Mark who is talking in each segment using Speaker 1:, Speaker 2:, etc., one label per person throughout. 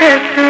Speaker 1: Christmas.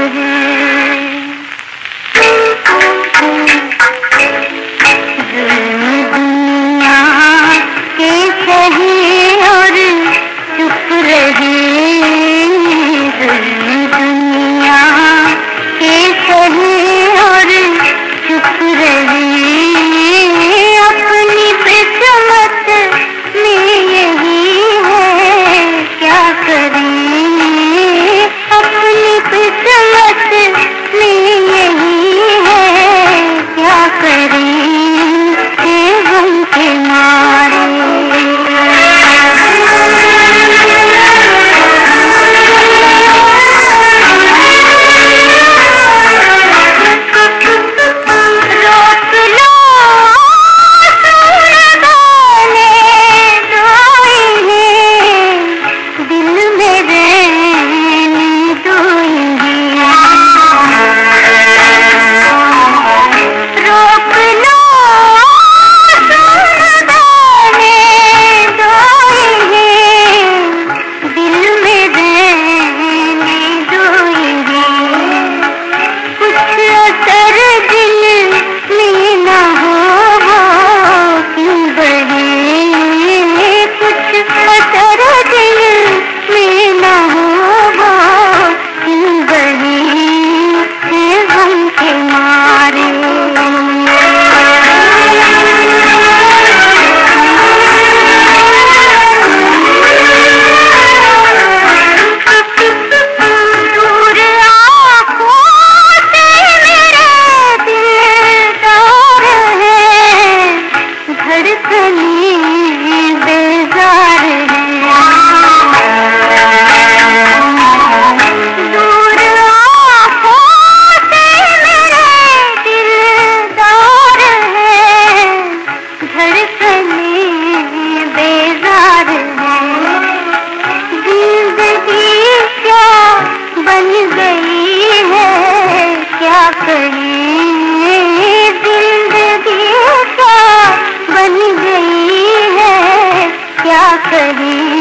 Speaker 1: कहीं